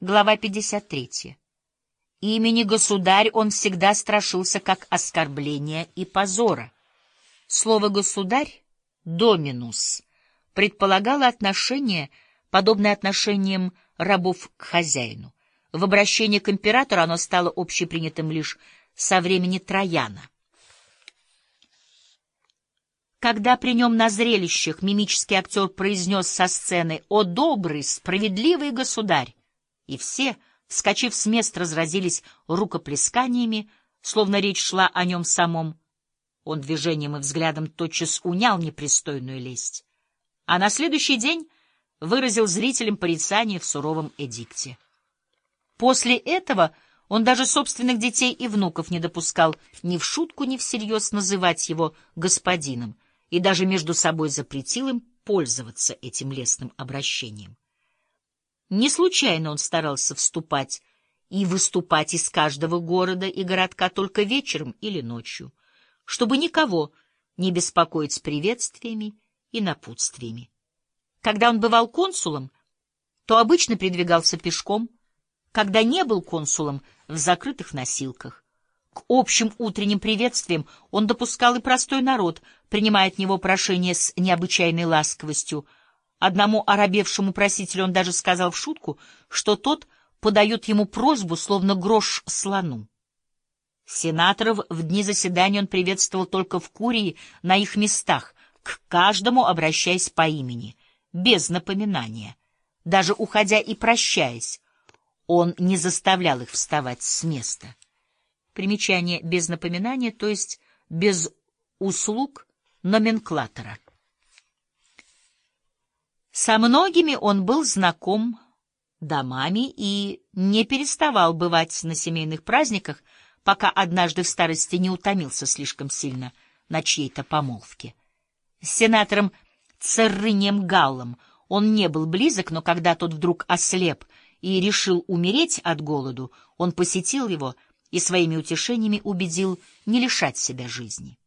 Глава 53. Имени государь он всегда страшился как оскорбления и позора. Слово «государь» — «доминус» предполагало отношение, подобное отношениям рабов к хозяину. В обращении к императору оно стало общепринятым лишь со времени Трояна. Когда при нем на зрелищах мимический актер произнес со сцены «О добрый, справедливый государь!» И все, вскочив с мест, разразились рукоплесканиями, словно речь шла о нем самом. Он движением и взглядом тотчас унял непристойную лесть, а на следующий день выразил зрителям порицание в суровом эдикте. После этого он даже собственных детей и внуков не допускал ни в шутку, ни всерьез называть его господином, и даже между собой запретил им пользоваться этим лестным обращением. Не случайно он старался вступать и выступать из каждого города и городка только вечером или ночью, чтобы никого не беспокоить с приветствиями и напутствиями. Когда он бывал консулом, то обычно передвигался пешком, когда не был консулом — в закрытых носилках. К общим утренним приветствиям он допускал и простой народ, принимая от него прошение с необычайной ласковостью — Одному оробевшему просителю он даже сказал в шутку, что тот подает ему просьбу, словно грош слону. Сенаторов в дни заседания он приветствовал только в Курии на их местах, к каждому обращаясь по имени, без напоминания. Даже уходя и прощаясь, он не заставлял их вставать с места. Примечание без напоминания, то есть без услуг номенклатора. Со многими он был знаком домами и не переставал бывать на семейных праздниках, пока однажды в старости не утомился слишком сильно на чьей-то помолвке. С сенатором Церрынем Галлом он не был близок, но когда тот вдруг ослеп и решил умереть от голоду, он посетил его и своими утешениями убедил не лишать себя жизни.